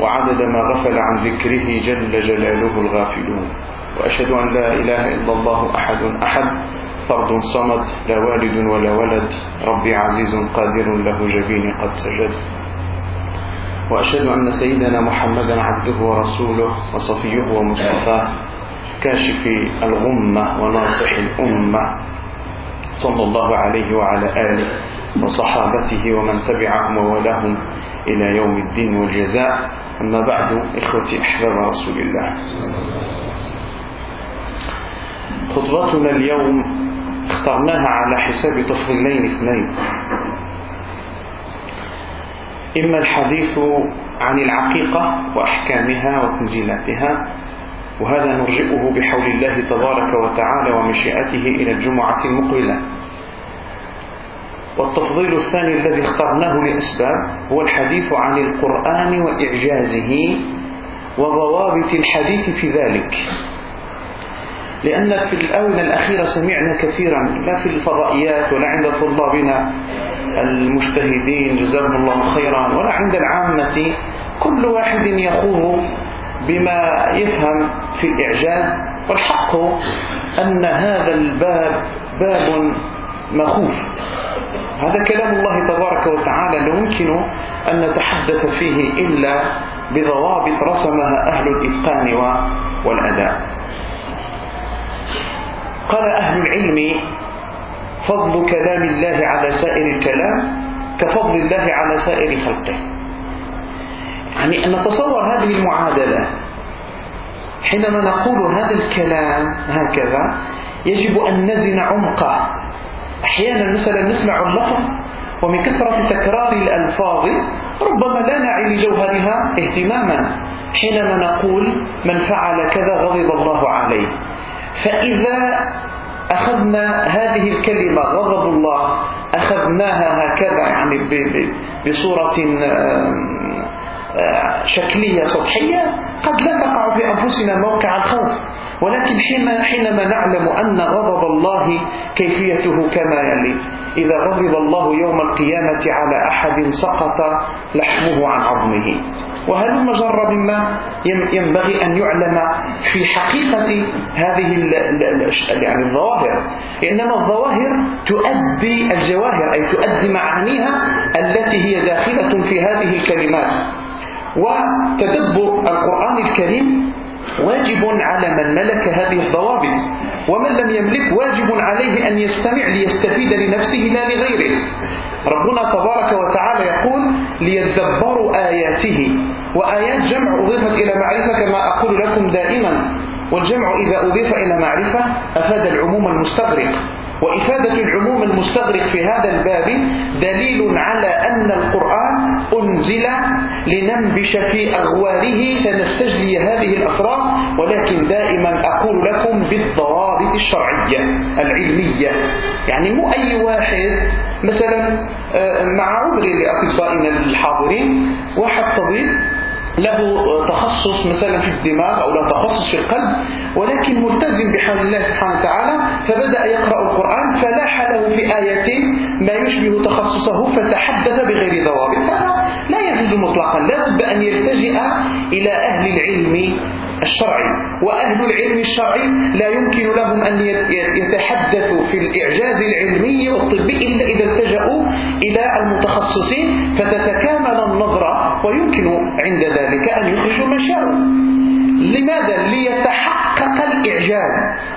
وعدد ما غفل عن ذكره جل جلاله الغافلون. وأشهد أن لا إله إلا الله أحد أحد فرد صمد لا والد ولا ولد ربي عزيز قادر له جبين قد سجد. وأشهد أن سيدنا محمدا عبده ورسوله وصفيه ومصطفاه كاشف الغمة وناصح الأمة. صلى الله عليه وعلى آله. وصحابته ومن تبعهم وولاهم إلى يوم الدين والجزاء. أما بعد إخوتي أحباب رسول الله. خطبتنا اليوم اخترناها على حساب تفضيلين اثنين. إما الحديث عن العقيقة وأحكامها وتنزيلاتها وهذا نرجئه بحول الله تبارك وتعالى ومشيئته إلى الجمعة المقبلة. والتفضيل الثاني الذي اخترناه لأسباب هو الحديث عن القرآن وإعجازه وضوابط الحديث في ذلك. لأن في الآونة الأخيرة سمعنا كثيرا لا في الفضائيات ولا عند طلابنا المجتهدين جزاهم الله خيرا ولا عند العامة كل واحد يخوض بما يفهم في الإعجاز. والحق أن هذا الباب باب مخوف. هذا كلام الله تبارك وتعالى لا يمكن أن نتحدث فيه إلا بضوابط رسمها أهل الإتقان والأداء. قال أهل العلم فضل كلام الله على سائر الكلام كفضل الله على سائر خلقه. يعني أن نتصور هذه المعادلة حينما نقول هذا الكلام هكذا يجب أن نزن عمقه. أحيانا مثلا نسمع اللفظ ومن كثرة تكرار الألفاظ ربما لا نعي لجوهرها اهتماما حينما نقول من فعل كذا غضب الله عليه. فإذا أخذنا هذه الكلمة غضب الله أخذناها هكذا يعني بصورة شكلية سطحية قد لا تقع في أنفسنا موقع الخوف. ولكن حينما نعلم أن غضب الله كيفيته كما يلي. إذا غضب الله يوم القيامة على أحد سقط لحمه عن عظمه. وهل مجرد مما ينبغي أن يعلم في حقيقة هذه يعني الظواهر؟ إنما الظواهر تؤدي الجواهر أي تؤدي معانيها التي هي داخلة في هذه الكلمات. وتدبر القرآن الكريم واجب على من ملك هذه الضوابط ومن لم يملك واجب عليه أن يستمع ليستفيد لنفسه لا لغيره. ربنا تبارك وتعالى يقول ليتدبروا آياته. وآيات جمع أضيفت إلى معرفة كما أقول لكم دائما والجمع إذا أضيف إلى معرفة أفاد العموم المستغرق وإفادة العموم المستغرق في هذا الباب دليل على أن القرآن أنزل لننبش في أغواره فنستجلي هذه الأسرار ولكن دائما أقول لكم بالضوابط الشرعية العلمية. يعني مو أي واحد مثلا مع عذري لأطبائنا الحاضرين واحد طبيب له تخصص مثلا في الدماغ أو له تخصص في القلب ولكن ملتزم بحول الله سبحانه وتعالى فبدأ يقرأ القرآن فلاح له في آية ما يشبه تخصصه فتحدث بغير ضوابط. هذا لا يجوز مطلقا لا بد أن يلتجئ إلى أهل العلم الشرعي. وأهل العلم الشرعي لا يمكن لهم أن يتحدثوا في الإعجاز العلمي والطبي إلا إذا التجأوا إلى المتخصصين فتتكامل ويمكن عند ذلك أن يخرجوا ما شاءوا لماذا؟ ليتحقق الإعجاز.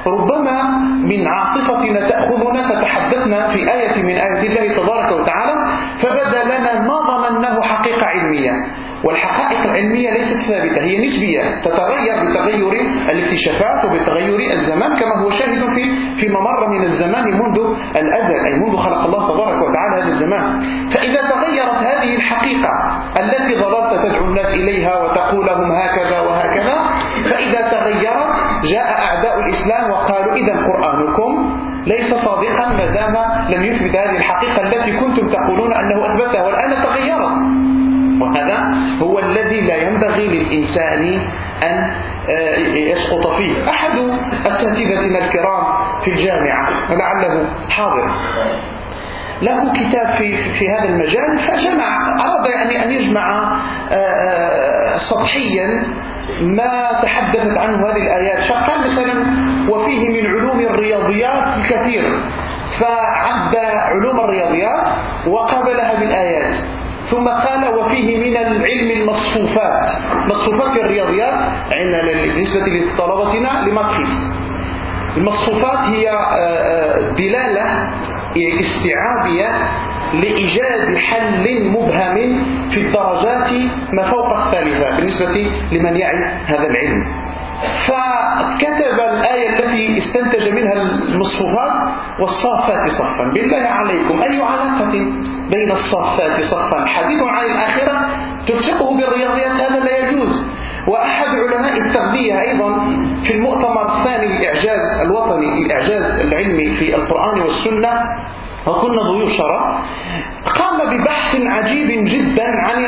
ربما من عاطفتنا تأخذنا فتحدثنا في آية من آيات الله تبارك وتعالى فبدأ لنا ما ظنناه حقيقة علمية. والحقائق العلمية ليست ثابتة هي نسبية تتغير بتغير الاكتشافات وبتغير الزمان كما هو شاهد في فيما مر من الزمان منذ الأزل أي منذ خلق الله تبارك وتعالى هذا الزمان. فإذا تغيرت هذه الحقيقة التي ظللت تدعو الناس إليها وتقول لهم هكذا وهكذا فإذا تغيرت جاء أعداء الإسلام وقالوا إذا قرآنكم ليس صادقا ما دام لم يثبت هذه الحقيقة التي كنتم تقولون أنه أثبتها. وهذا هو الذي لا ينبغي للإنسان أن آه، يسقط فيه. أحد أساتذتنا الكرام في الجامعة ولعله حاضر له كتاب في في هذا المجال فجمع أراد يعني أن يجمع آه، آه، سطحيا ما تحدثت عنه هذه الآيات. فقال مثلا وفيه من علوم الرياضيات الكثير. فعد علوم الرياضيات وقابلها بالآيات. ثم قال وفيه من العلم المصفوفات. مصفوفات الرياضيات بالنسبة لطلبتنا لماركسيس المصفوفات هي آه، آه، دلالة استيعابية لإيجاد حل مبهم في الدرجات ما فوق الثالثة بالنسبة لمن يعي هذا العلم. فكتب الآية التي استنتج منها المصفوفات والصافات صفا. بالله عليكم أي علاقة بين الصافات صفا؟ حديث عن الآخرة تلصقه بالرياضيات هذا لا يجوز. وأحد علماء التغذية أيضا في المؤتمر الثاني للإعجاز الوطني الإعجاز العلمي في القرآن والسنة وكنا ضيوف قام ببحث عجيب جدا عن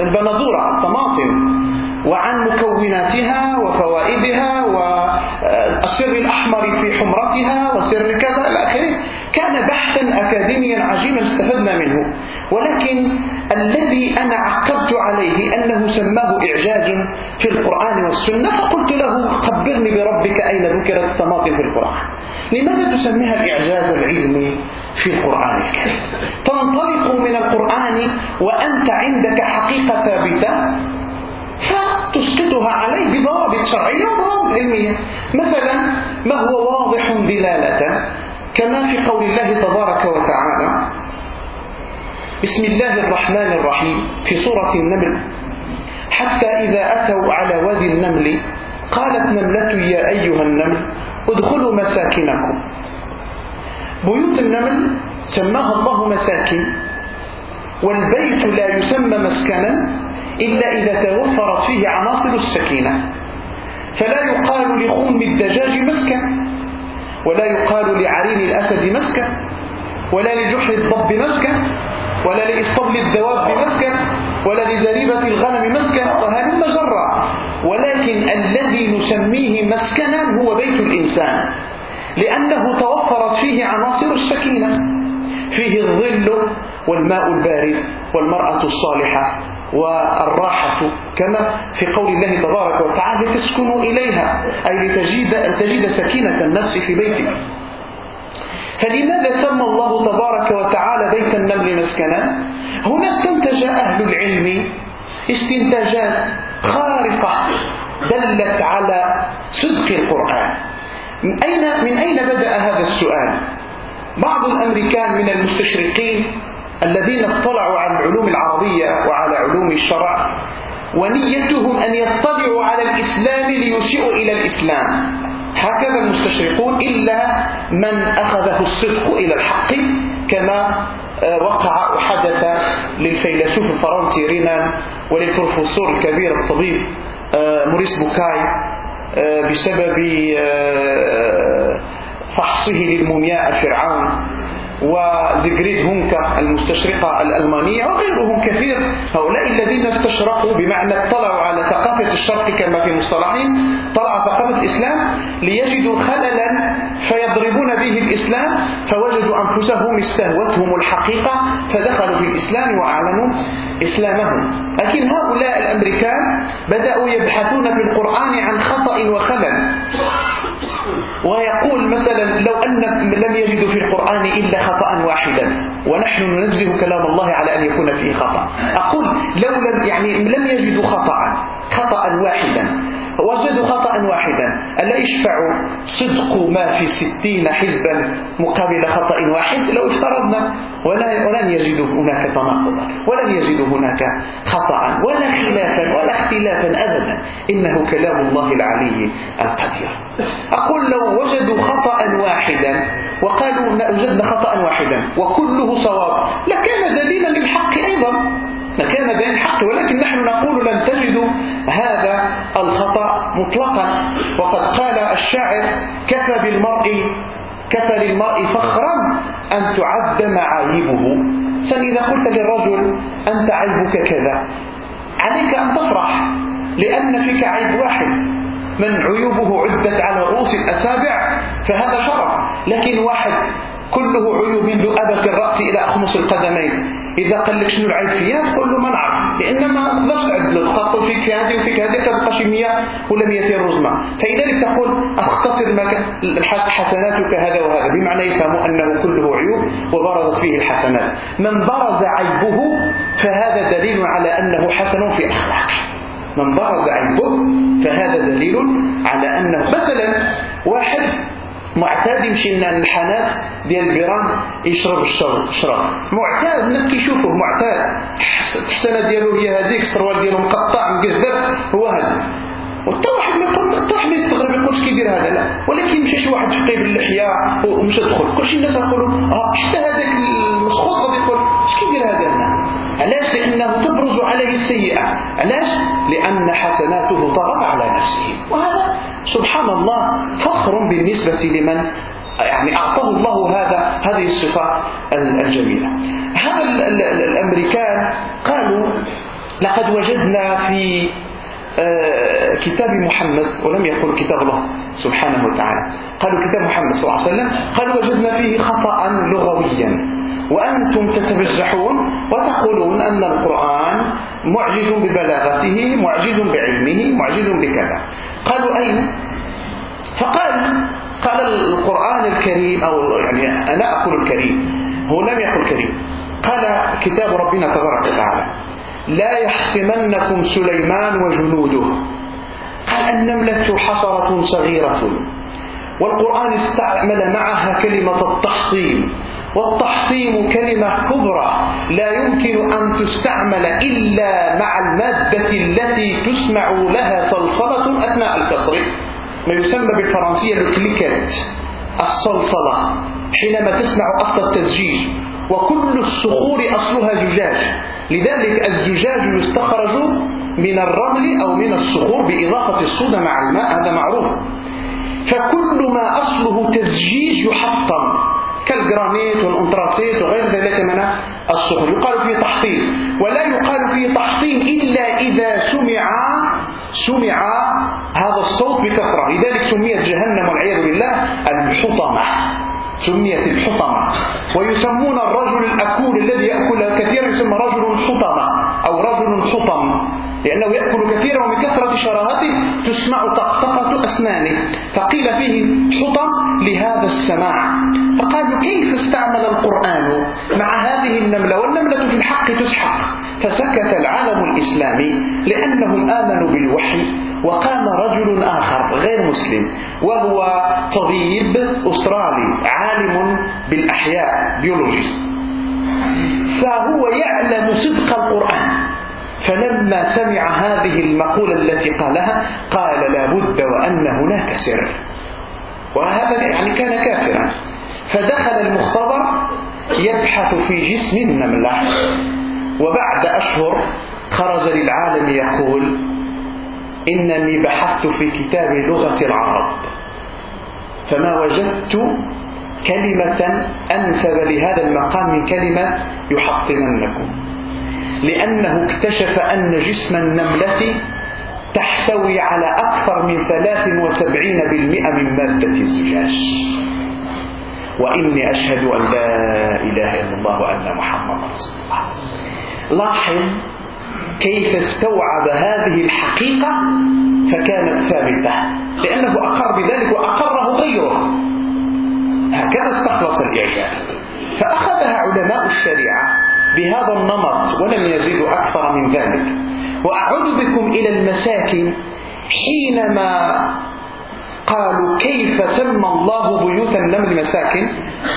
البندورة الطماطم. وعن مكوناتها وفوائدها والسر الأحمر في حمرتها وسر كذا إلى آخره. كان بحثا أكاديميا عجيبا استفدنا منه. ولكن الذي أنا عقبت عليه أنه سماه إعجاز في القرآن والسنة فقلت له خبرني بربك أين ذكرت الطماطم في القرآن لماذا تسميها الإعجاز العلمي في القرآن الكريم؟ تنطلق من القرآن وأنت عندك حقيقة ثابتة. فتسقطها عليه بضوابط شرعية وضوابط علمية. مثلا ما هو واضح دلالة؟ كما في قول الله تبارك وتعالى بسم الله الرحمن الرحيم في سورة النمل حتى إذا أتوا على وادي النمل قالت نملة يا أيها النمل ادخلوا مساكنكم. بيوت النمل سماها الله مساكن والبيت لا يسمى مسكنا إلا إذا توفرت فيه عناصر السكينة. فلا يقال لخم الدجاج مسكن ولا يقال لعرين الأسد مسكن ولا لجحر الضب مسكن ولا لإصطبل الدواب مسكن ولا لزريبة الغنم مسكن وهلم جرا ولكن الذي نسميه مسكنا هو بيت الإنسان لأنه توفرت فيه عناصر السكينة فيه الظل والماء البارد والمرأة الصالحة. والراحة كما في قول الله تبارك وتعالى لتسكنوا إليها أي لتجد أن تجد سكينة النفس في بيتك. فلماذا سمى الله تبارك وتعالى بيت النمل مسكنا؟ هنا استنتج أهل العلم استنتاجات خارقة دلت على صدق القرآن. من أين, من أين بدأ هذا السؤال؟ بعض الأمريكان من المستشرقين الذين اطلعوا على العلوم العربية وعلى علوم الشرع ونيتهم أن يطلعوا على الإسلام ليسيئوا إلى الإسلام. هكذا المستشرقون إلا من أخذه الصدق إلى الحق كما آه، وقع وحدث للفيلسوف الفرنسي رينان وللبروفيسور الكبير الطبيب آه، موريس بوكاي آه، بسبب فحصه للمومياء فرعون وزيغريد هونكا المستشرقة الألمانية وغيرهم كثير. هؤلاء الذين استشرقوا بمعنى اطلعوا على ثقافة الشرق كما في مصطلحين طلع ثقافة الإسلام ليجدوا خللا فيضربون به الإسلام فوجدوا أنفسهم استهوتهم الحقيقة فدخلوا في الإسلام وأعلنوا إسلامهم. لكن هؤلاء الأمريكان بدأوا يبحثون في القرآن عن خطأ وخلل. ويقول مثلا لو أن لم يجدوا في القرآن إلا خطأ واحدا ونحن ننزه كلام الله على أن يكون فيه خطأ. أقول لو لم يعني لم يجدوا خطأ خطأ واحدا. وجدوا خطأ واحدا. ألا يشفع صدق ما في ستين حزبا مقابل خطأ واحد؟ لو افترضنا. ولن يجدوا هناك تناقضا. ولن يجدوا هناك خطأ. ولا خلافا ولا اختلافا أبدا. إنه كلام الله العلي القدير. أقول لو وجدوا خطأ واحدا وقالوا وجدنا خطأ واحدا وكله صواب لكان دليلا للحق أيضا. لكان دليل الحق ولكن نحن نقول لن تجدوا هذا الخطأ مطلقا. وقد قال الشاعر كفى بالمرء كفى للمرء فخرا أن تعد معايبه. إذا قلت للرجل أنت عيبك كذا. عليك أن تفرح لأن فيك عيب واحد. من عيوبه عدت على رؤوس الأسابع فهذا شرف. لكن واحد كله عيوب منذ أبك الرأس إلى أخمص القدمين. إذا قال لك شنو العيب فيها تقول له ما نعرف. لأن ما تقدرش تعدل تقول فيك في هذه وفيك هذه تبقى شي 100 ولا 200 رزمة فلذلك تقول أختصر حسناتك هذا وهذا. بمعنى يفهم أنه كله عيوب وبرزت فيه الحسنات. من برز عيبه فهذا دليل على أنه حسن في أخلاقه. من برز عيبه فهذا دليل على أنه مثلا واحد معتاد يمشي لنا الحانات ديال البيران يشرب الشرب الشراب. معتاد الناس كيشوفوه معتاد. الحسنة ديالو هي هذيك السروال ديالو مقطع مقزدر هو هذا. وحتى واحد ما يقول حتى واحد ما يستغرب يقول اش كيدير هذا؟ لا. ولكن مشى شي واحد فقيه باللحية ومشى دخل. كلشي الناس يقولوا آه حتى هذاك المسخوط غادي يقول اش كيدير هذا علاش؟ لأنه تبرز عليه السيئة. علاش؟ لأن حسناته طغت على نفسه. وهذا سبحان الله فخر بالنسبة لمن؟ يعني أعطاه الله هذا هذه الصفات الجميلة. هذا الأمريكان قالوا لقد وجدنا في آه، كتاب محمد ولم يقل كتاب الله سبحانه وتعالى. قالوا كتاب محمد صلى الله عليه وسلم قالوا وجدنا فيه خطأ لغويا. وأنتم تتبجحون وتقولون أن القرآن معجز ببلاغته معجز بعلمه معجز بكذا. قالوا أين؟ فقال قال القرآن الكريم أو يعني أنا أقول الكريم هو لم يقل كريم. قال كتاب ربنا تبارك وتعالى لا يحسمنكم سليمان وجنوده. قال النملة حصرة صغيرة. والقرآن استعمل معها كلمة التحطيم. والتحطيم كلمة كبرى لا يمكن أن تستعمل إلا مع المادة التي تسمع لها صلصلة أثناء الكسر ما يسمى بالفرنسية الكليكات الصلصلة حينما تسمع أصل التزجيج وكل الصخور أصلها زجاج. لذلك الزجاج يستخرج من الرمل أو من الصخور بإضافة الصودا مع الماء هذا معروف. فكل ما أصله تزجيج يحطم. كالجرانيت والأنتراسيت وغير ذلك من الصخور يقال فيه تحطيم ولا يقال فيه تحطيم إلا إذا سمع سمع هذا الصوت بكثرة. لذلك سميت جهنم والعياذ بالله الحطمة. سميت الحطمة. ويسمون الرجل الأكول الذي يأكل كثيرا يسمى رجل حطمة أو رجل حطم. لأنه يأكل كثيرا وبكثرة شراهته تسمع طقطقة أسنانه. فقيل فيه حطم لهذا السماع. فقالوا كيف استعمل القرآن مع هذه النملة؟ والنملة في الحق تسحق. فسكت العالم الإسلامي لأنهم آمنوا بالوحي وقام رجل آخر غير مسلم وهو طبيب أسترالي عالم بالأحياء بيولوجيست فهو يعلم صدق القرآن. فلما سمع هذه المقولة التي قالها قال لا بد وأن هناك سر وهذا يعني كان كافرا. فدخل المختبر يبحث في جسم النملة. وبعد أشهر خرج للعالم يقول إنني بحثت في كتاب لغة العرب. فما وجدت كلمة أنسب لهذا المقام من كلمة يحطمنكم. لأنه اكتشف أن جسم النملة تحتوي على أكثر من 73% من مادة الزجاج. وإني أشهد أن لا إله إلا الله وأن محمد رسول الله. لاحظ كيف استوعب هذه الحقيقة فكانت ثابتة. لأنه أقر بذلك وأقره غيره. هكذا استخلص الإعجاب. فأخذها علماء الشريعة بهذا النمط ولم يزيدوا أكثر من ذلك. وأعود بكم إلى المساكن حينما قالوا كيف سمى الله بيوت النمل مساكن؟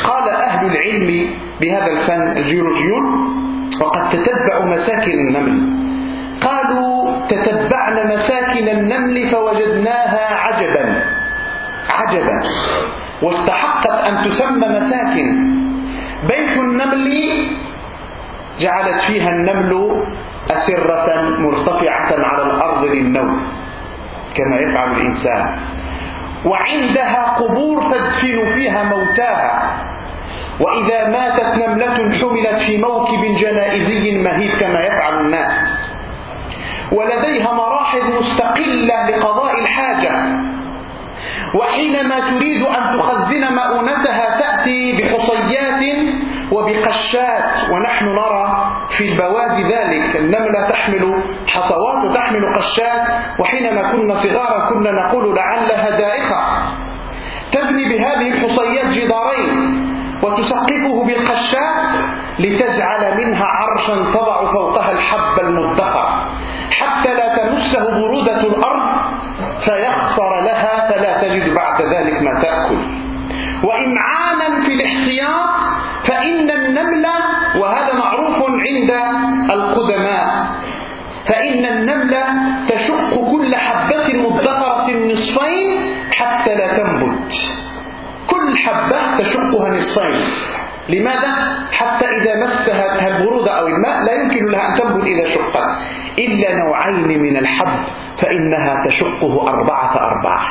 قال أهل العلم بهذا الفن الجيولوجيون وقد تتبعوا مساكن النمل. قالوا تتبعنا مساكن النمل فوجدناها عجبا عجبا. واستحقت أن تسمى مساكن. بيت النمل جعلت فيها النمل أسرة مرتفعة على الأرض للنوم كما يفعل الإنسان. وعندها قبور تدفن فيها موتاها. وإذا ماتت نملة حملت في موكب جنائزي مهيب كما يفعل الناس. ولديها مراحل مستقلة لقضاء الحاجة. وحينما تريد أن تخزن مؤونتها تأتي بحصيات وبقشات ونحن نرى في البوادي ذلك النملة تحمل حصوات وتحمل قشات وحينما كنا صغارا كنا نقول لعلها دائخة تبني بهذه الحصيات جدارين وتسقفه بالقشات لتجعل منها عرشا تضع فوقها الحب المدخر. حتى لا تمسه برودة الأرض فيخسر لها فلا تجد بعد ذلك ما تأكل. وإمعانا في الاحتياط فإن النملة وهذا معروف عند القدماء. فإن النملة تشق كل حبة مدخرة نصفين حتى لا تنبت. كل حبة تشقها نصفين. لماذا؟ حتى إذا مسها البرودة أو الماء لا يمكن لها أن تنبت إذا شقت. إلا نوعين من الحب فإنها تشقه أربعة أرباع.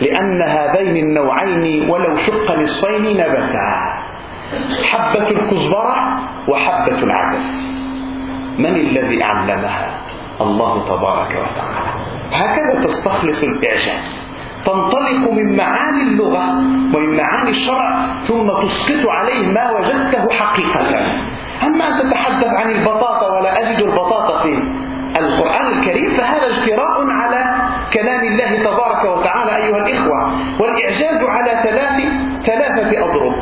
لأن هذين النوعين ولو شق نصفين نبتا. حبة الكزبرة وحبة العدس من الذي علمها؟ الله تبارك وتعالى. هكذا تستخلص الإعجاز. تنطلق من معاني اللغة ومن معاني الشرع ثم تسقط عليه ما وجدته حقيقة. أما أن تتحدث عن البطاطا ولا أجد البطاطا في القرآن الكريم فهذا اجتراء على كلام الله تبارك وتعالى أيها الإخوة. والإعجاز على ثلاث ثلاثة أضرب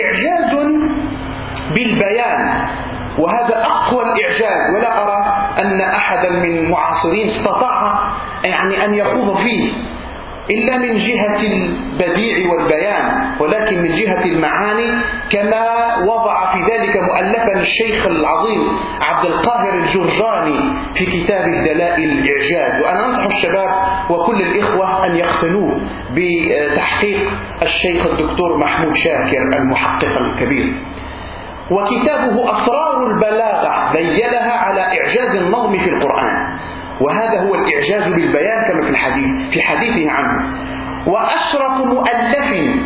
إعجاز بالبيان وهذا أقوى الإعجاز ولا أرى أن أحدا من المعاصرين استطاع يعني أن يخوض فيه إلا من جهة البديع والبيان ولكن من جهة المعاني كما وضع في ذلك مؤلفا الشيخ العظيم عبد القاهر الجرجاني في كتابه دلائل الإعجاز. وأنا أنصح الشباب وكل الإخوة أن يختنوه بتحقيق الشيخ الدكتور محمود شاكر المحقق الكبير. وكتابه أسرار البلاغة بينها على إعجاز النظم في القرآن. وهذا هو الإعجاز بالبيان كما في الحديث في حديثه عنه. وأشرف مؤلف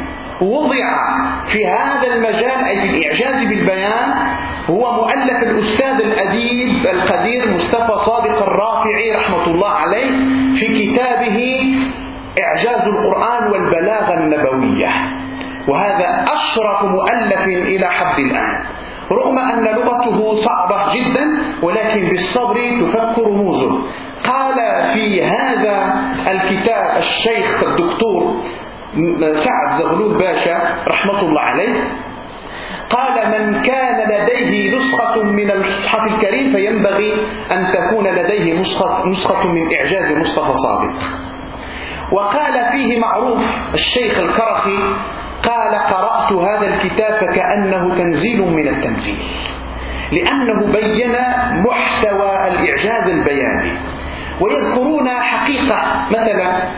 وضع في هذا المجال أي في الإعجاز بالبيان هو مؤلف الأستاذ الأديب القدير مصطفى صادق الرافعي رحمة الله عليه في كتابه إعجاز القرآن والبلاغة النبوية. وهذا أشرف مؤلف إلى حد الآن. رغم أن لغته صعبة جدا ولكن بالصبر تفك رموزه قال في هذا الكتاب الشيخ الدكتور سعد زغلول باشا رحمة الله عليه قال من كان لديه نسخة من المصحف الكريم فينبغي أن تكون لديه نسخة, نسخة من إعجاز مصطفى صادق. وقال فيه معروف الشيخ الكرخي قال قرأت هذا الكتاب فكأنه تنزيل من التنزيل. لأنه بين محتوى الإعجاز البياني. ويذكرون حقيقة مثلا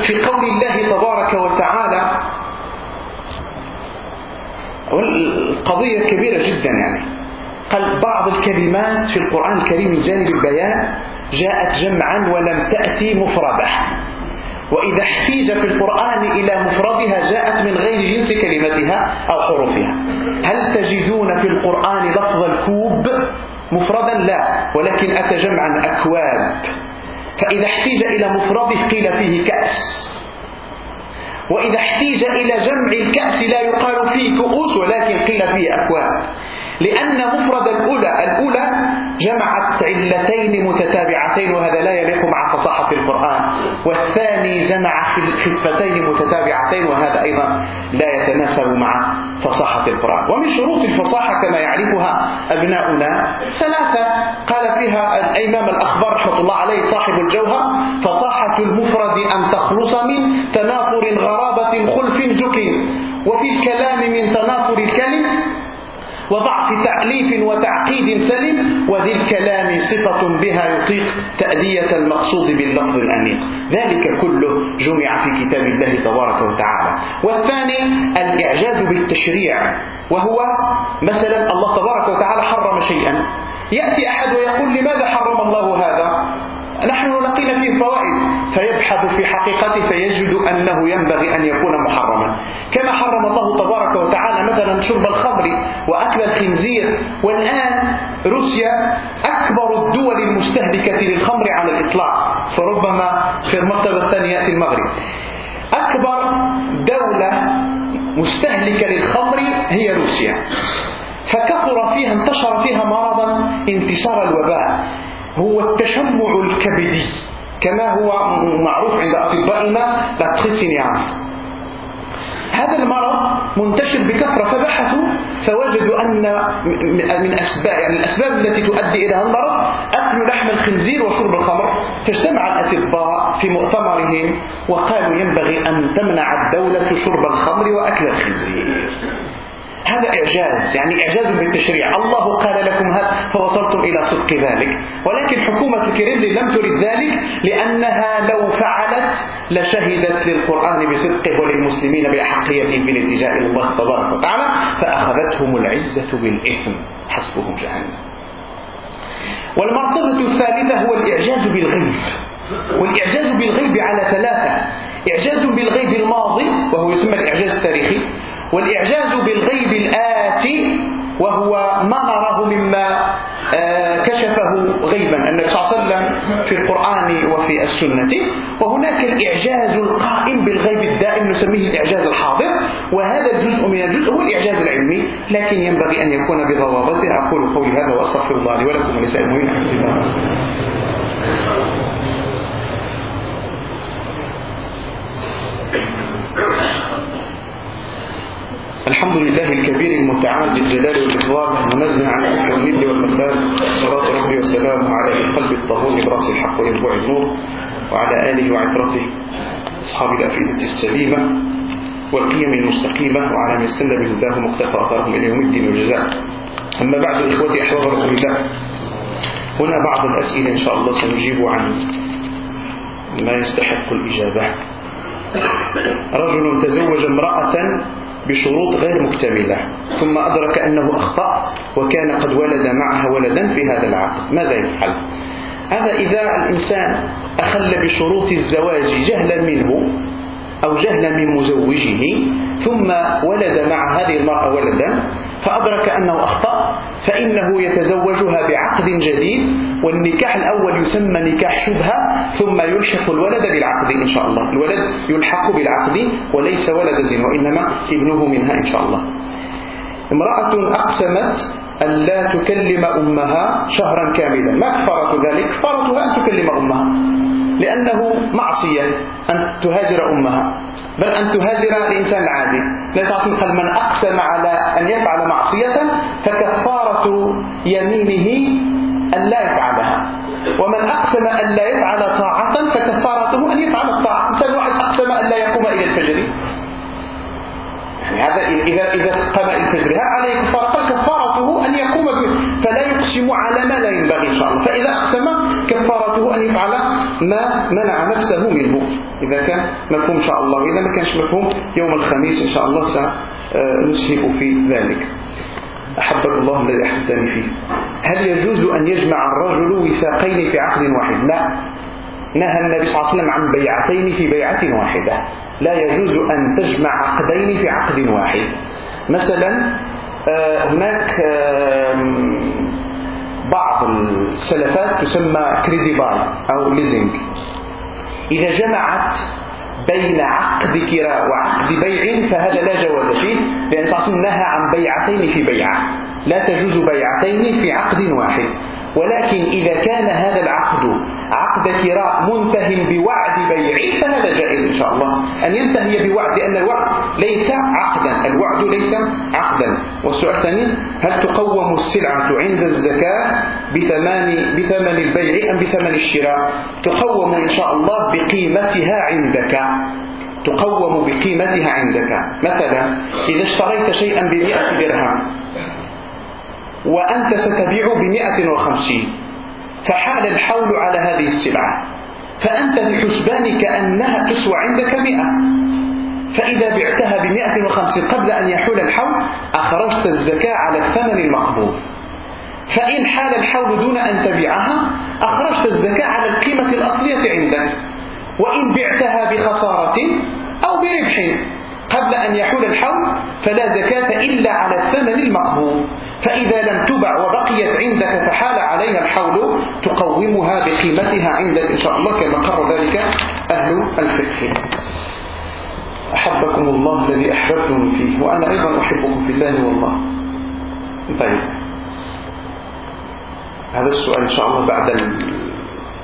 في قول الله تبارك وتعالى والقضية كبيرة جدا يعني. قال بعض الكلمات في القرآن الكريم من جانب البيان جاءت جمعا ولم تأتي مفردة وإذا احتيج في القرآن إلى مفردها جاءت من غير جنس كلمتها أو حروفها. هل تجدون في القرآن لفظ الكوب؟ مفردا لا ولكن أتى جمعا أكواب. فإذا احتيج إلى مفرده قيل فيه كأس. وإذا احتيج إلى جمع الكأس لا يقال فيه كؤوس ولكن قيل فيه أكواب. لأن مفرد الأولى الأولى جمعت علتين متتابعتين وهذا لا يليق مع فصاحة القرآن. والثاني جمع خفتين متتابعتين وهذا أيضا لا يتناسب مع فصاحة القرآن. ومن شروط الفصاحة كما يعرفها أبناؤنا ثلاثة. قال فيها الإمام الأخبار رحمة الله عليه صاحب الجوهر فصاحة المفرد أن تخلص من تنافر غرابة خلف زك وفي الكلام وضعف تأليف وتعقيد سلم وذي الكلام صفة بها يطيق تأدية المقصود باللفظ الأنيق. ذلك كله جمع في كتاب الله تبارك وتعالى. والثاني الإعجاز بالتشريع وهو مثلا الله تبارك وتعالى حرم شيئا. يأتي أحد ويقول لماذا حرم الله هذا؟ نحن لقينا فيه فوائد. فيبحث في حقيقته فيجد أنه ينبغي أن يكون محرما. كما حرم الله تبارك وتعالى مثلا شرب الخمر وأكل الخنزير والآن روسيا أكبر الدول المستهلكة للخمر على الإطلاق فربما في المرتبة الثانية يأتي المغرب. أكبر دولة مستهلكة للخمر هي روسيا. فكثر فيها انتشر فيها مرضا انتشار الوباء هو التشمع الكبدي. كما هو معروف عند أطبائنا لا هذا المرض منتشر بكثرة فبحثوا فوجدوا أن من أسباب يعني الأسباب التي تؤدي إلى المرض أكل لحم الخنزير وشرب الخمر. فاجتمع الأطباء في مؤتمرهم وقالوا ينبغي أن تمنع الدولة شرب الخمر وأكل الخنزير. هذا إعجاز يعني إعجاز بالتشريع. الله قال لكم هذا فوصلتم إلى صدق ذلك. ولكن حكومة الكرملين لم ترد ذلك لأنها لو فعلت لشهدت للقرآن بصدقه وللمسلمين بأحقيتهم بالاتجاه إلى الله تبارك وتعالى فأخذتهم العزة بالإثم. حسبهم جهنم. والمرتبة الثالثة هو الإعجاز بالغيب. والإعجاز بالغيب على ثلاثة. إعجاز بالغيب الماضي وهو يسمى الإعجاز التاريخي والإعجاز بالغيب الآتي وهو ما نراه مما آه، كشفه غيبا النبي صلى الله عليه وسلم في القرآن وفي السنة. وهناك الإعجاز القائم بالغيب الدائم نسميه الإعجاز الحاضر وهذا الجزء من الجزء هو الإعجاز العلمي. لكن ينبغي أن يكون بضوابطه. أقول قولي هذا وأستغفر الله لي ولكم ولسائر المؤمنين. الحمد لله الكبير المتعال بالجلال والإكرام المنزه عن الكون والمثال. صلاة ربي وسلامه على القلب الطهور برأس الحق وينبوع النور وعلى آله وعترته أصحاب الأفئدة السليمة والقيم المستقيمة وعلى من استنى بهداه مقتفى أثرهم إلى يوم الدين والجزاء. أما بعد إخوتي أحباب رسول الله هنا بعض الأسئلة إن شاء الله سنجيب عن ما يستحق الإجابة. رجل تزوج امرأة بشروط غير مكتملة ثم أدرك أنه أخطأ وكان قد ولد معها ولدا في هذا العقد ماذا يفعل؟ هذا إذا الإنسان أخل بشروط الزواج جهلا منه أو جهلا من مزوجه ثم ولد مع هذه المرأة ولدا فأدرك أنه أخطأ فإنه يتزوجها بعقد جديد والنكاح الأول يسمى نكاح شبهة ثم يلحق الولد بالعقد إن شاء الله. الولد يلحق بالعقد وليس ولد زين وإنما ابنه منها إن شاء الله. امرأة أقسمت أن لا تكلم أمها شهرا كاملا. ما كفارة ذلك؟ كفارتها أن تكلم أمها. لأنه معصية أن تهاجر أمها. بل أن تهاجر الإنسان العادي ليس قال من أقسم على أن يفعل معصية فكفارة يمينه أن لا يفعلها. ومن أقسم أن لا يفعل طاعة فكفارته أن يفعل الطاعة. إنسان واحد أقسم أن لا يقوم إلى الفجر. يعني هذا إذا إذا قام الفجر هل عليه كفارة قال كفارته أن يقوم فلا يقسم على ما لا ينبغي إن شاء الله. فإذا أقسم كفارته أن يفعل ما منع نفسه منه. إذا كان مفهوم إن شاء الله. إذا ما كانش مفهوم يوم الخميس إن شاء الله سنسهب في ذلك. أحبك الله الذي أحبتني فيه. هل يجوز أن يجمع الرجل وثاقين في عقد واحد؟ لا. نهى النبي صلى الله عليه وسلم عن بيعتين في بيعة واحدة. لا يجوز أن تجمع عقدين في عقد واحد. مثلا آه، هناك بعض السلفات تسمى crédit-bail أو leasing إذا جمعت بين عقد كراء وعقد بيع فهذا لا جواز فيه لأن صلى نهى عن بيعتين في بيعة. لا تجوز بيعتين في عقد واحد. ولكن إذا كان هذا العقد عقد كراء منتهي بوعد بيع فهذا جائز إن شاء الله. أن ينتهي بوعد لأن الوعد ليس عقدا الوعد ليس عقدا. والسؤال الثاني هل تقوم السلعة عند الزكاة بثمان, بثمن البيع أم بثمن الشراء؟ تقوم إن شاء الله بقيمتها عندك. تقوم بقيمتها عندك. مثلا إذا اشتريت شيئا بمئة درهم وأنت ستبيع بمئة وخمسين. فحال الحول على هذه السلعة. فأنت بحسبانك أنها تسوى عندك مئة. فإذا بعتها بمئة وخمسين قبل أن يحول الحول أخرجت الزكاة على الثمن المقبوض فإن حال الحول دون أن تبيعها أخرجت الزكاة على القيمة الأصلية عندك. وإن بعتها بخسارة أو بربح قبل أن يحول الحول فلا زكاة إلا على الثمن المقبوض فإذا لم تبع وبقيت عندك فحال عليها الحول تقومها بقيمتها عندك إن شاء الله كما قرر ذلك أهل الفقه. أحبكم الله الذي أحببتم فيه وأنا أيضا أحبكم في الله والله. طيب. هذا السؤال إن شاء الله بعد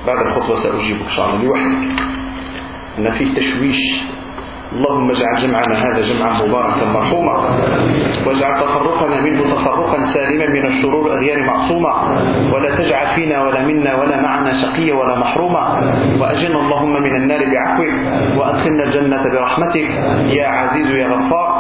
بعد الخطبة سأجيبه إن شاء الله لوحدك. أن فيه تشويش اللهم اجعل جمعنا هذا جمعا مباركا مرحوما. واجعل تفرقنا منه تفرقا سالما من الشرور أغيار معصوما. ولا تجعل فينا ولا منا ولا معنا شقيا ولا محروما. وأجلنا اللهم من النار بعفوك. وأدخلنا الجنة برحمتك. يا عزيز يا غفار.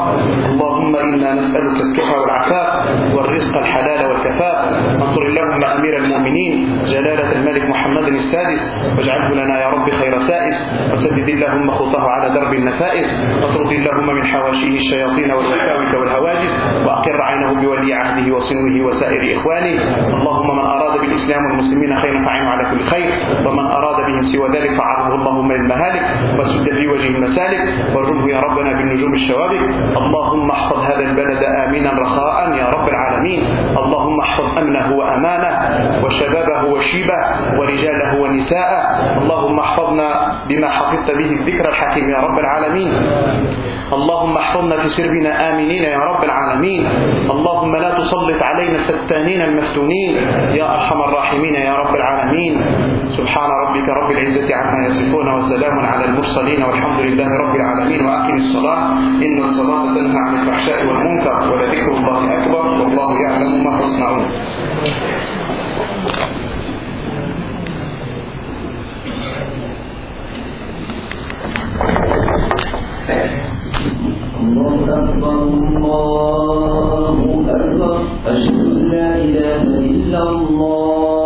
اللهم إنا نسألك التقى والعفاف والرزق الحلال والكفاف. انصر اللهم أمير المؤمنين. جلالة الملك محمد السادس. واجعله لنا يا رب خير سائس. وسدد اللهم خطاه على درب النفائس. واطرد اللهم من حواشيه الشياطين والوساوس والهواجس وأقر عينه بولي عهده وصنوه وسائر إخوانه. اللهم من أراد بالإسلام والمسلمين خيرا فعينه على كل خير. سوى ذلك فعرضه اللهم للمهالك وسد في وجه المسالك وارجمه يا ربنا بالنجوم الشوابك. اللهم احفظ هذا البلد آمنا رخاء يا رب العالمين. اللهم احفظ أمنه وأمانه وشبابه وشيبه ورجاله ونساءه. اللهم احفظنا بما حفظت به الذكر الحكيم يا رب العالمين. اللهم احفظنا في سربنا آمنين يا رب العالمين. اللهم لا تسلط علينا الفتانين المفتونين. يا أرحم الراحمين يا رب العالمين. سبحان ربك رب العزة عما يصفون وسلام على المرسلين والحمد لله رب العالمين وأقم الصلاة. إن الصلاة تنهى عن الفحشاء والمنكر ولذكر الله أكبر والله يعلم ما تصنعون. الله أكبر الله أكبر. أشهد أن لا إله إلا الله.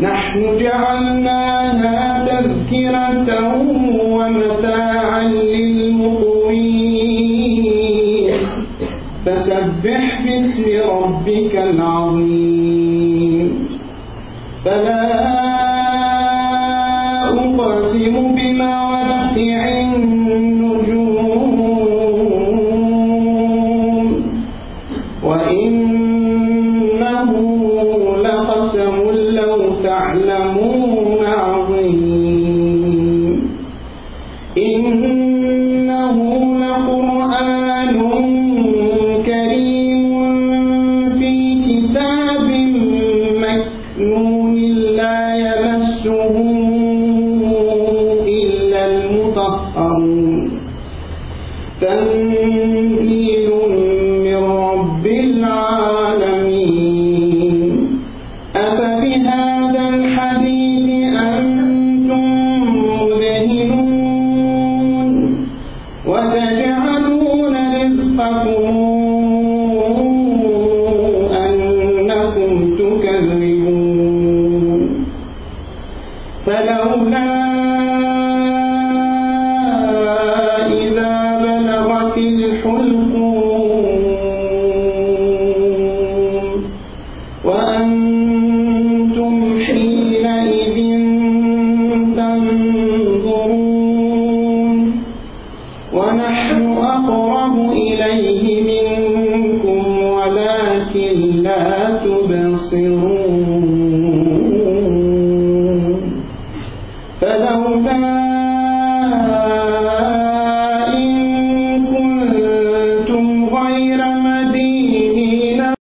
نحن جعلناها تذكرة ومتاعا للمقوين. فسبح باسم ربك العظيم. فلا